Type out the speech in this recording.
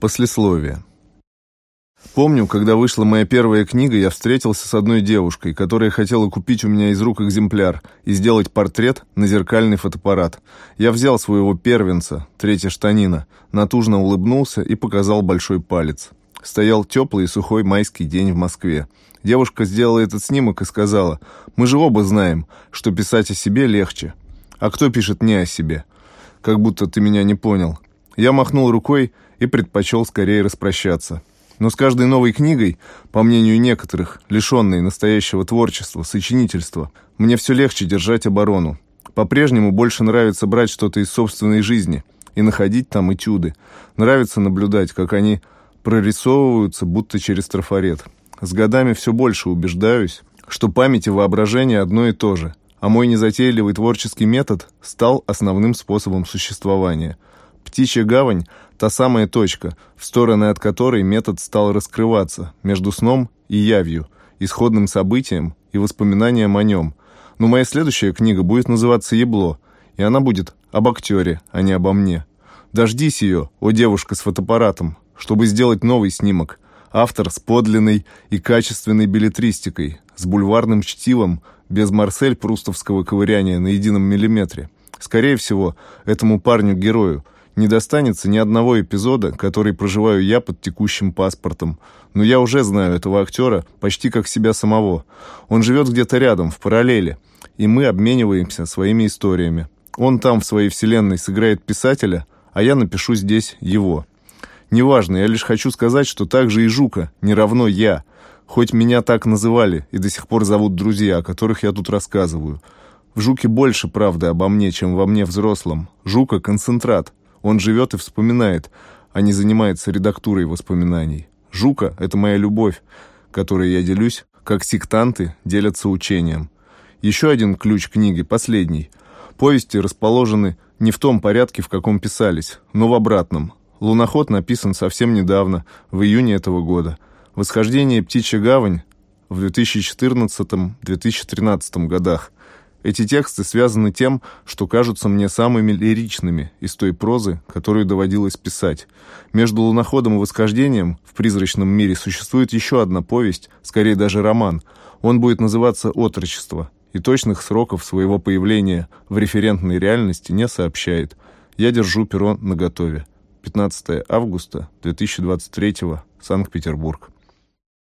Послесловие. Помню, когда вышла моя первая книга, я встретился с одной девушкой, которая хотела купить у меня из рук экземпляр и сделать портрет на зеркальный фотоаппарат. Я взял своего первенца, третья штанина, натужно улыбнулся и показал большой палец. Стоял теплый и сухой майский день в Москве. Девушка сделала этот снимок и сказала, «Мы же оба знаем, что писать о себе легче. А кто пишет не о себе? Как будто ты меня не понял». Я махнул рукой и предпочел скорее распрощаться. Но с каждой новой книгой, по мнению некоторых, лишенной настоящего творчества, сочинительства, мне все легче держать оборону. По-прежнему больше нравится брать что-то из собственной жизни и находить там этюды. Нравится наблюдать, как они прорисовываются, будто через трафарет. С годами все больше убеждаюсь, что память и воображение одно и то же, а мой незатейливый творческий метод стал основным способом существования. Птичья гавань – та самая точка, в стороны от которой метод стал раскрываться между сном и явью, исходным событием и воспоминанием о нем. Но моя следующая книга будет называться «Ебло», и она будет об актере, а не обо мне. Дождись ее, о девушка с фотоаппаратом, чтобы сделать новый снимок. Автор с подлинной и качественной билетристикой, с бульварным чтивом, без Марсель прустовского ковыряния на едином миллиметре. Скорее всего, этому парню-герою не достанется ни одного эпизода, который проживаю я под текущим паспортом. Но я уже знаю этого актера почти как себя самого. Он живет где-то рядом, в параллели, и мы обмениваемся своими историями. Он там в своей вселенной сыграет писателя, а я напишу здесь его. Неважно, я лишь хочу сказать, что также и Жука не равно я, хоть меня так называли и до сих пор зовут друзья, о которых я тут рассказываю. В Жуке больше правды обо мне, чем во мне взрослом. Жука — концентрат. Он живет и вспоминает, а не занимается редактурой воспоминаний. Жука — это моя любовь, которой я делюсь, как сектанты делятся учением. Еще один ключ книги, последний. Повести расположены не в том порядке, в каком писались, но в обратном — Луноход написан совсем недавно, в июне этого года. Восхождение «Птичья гавань» в 2014-2013 годах. Эти тексты связаны тем, что кажутся мне самыми лиричными из той прозы, которую доводилось писать. Между луноходом и восхождением в призрачном мире существует еще одна повесть, скорее даже роман. Он будет называться «Отрочество», и точных сроков своего появления в референтной реальности не сообщает. Я держу перо наготове. 15 августа 2023, Санкт-Петербург.